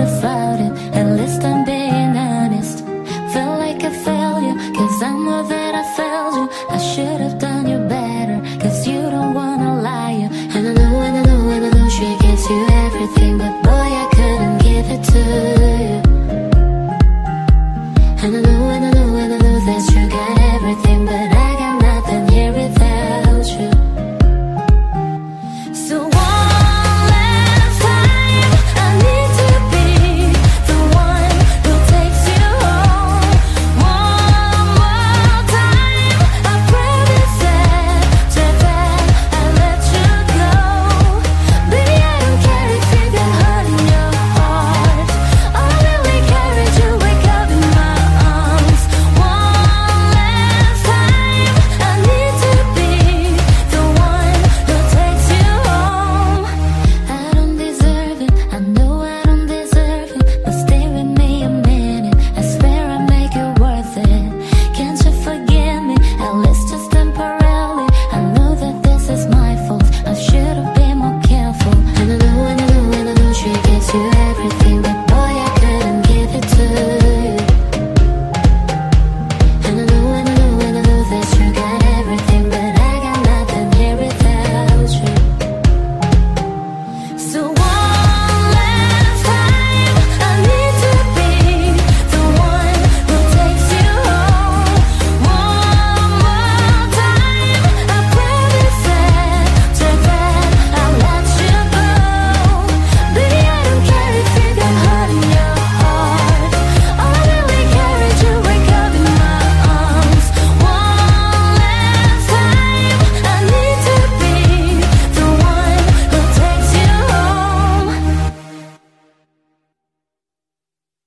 it. At least I'm being honest. Felt like a failure Cause I know that I failed you. I should have done you better Cause you don't wanna lie. And I know, and I know, and I know She gives you everything but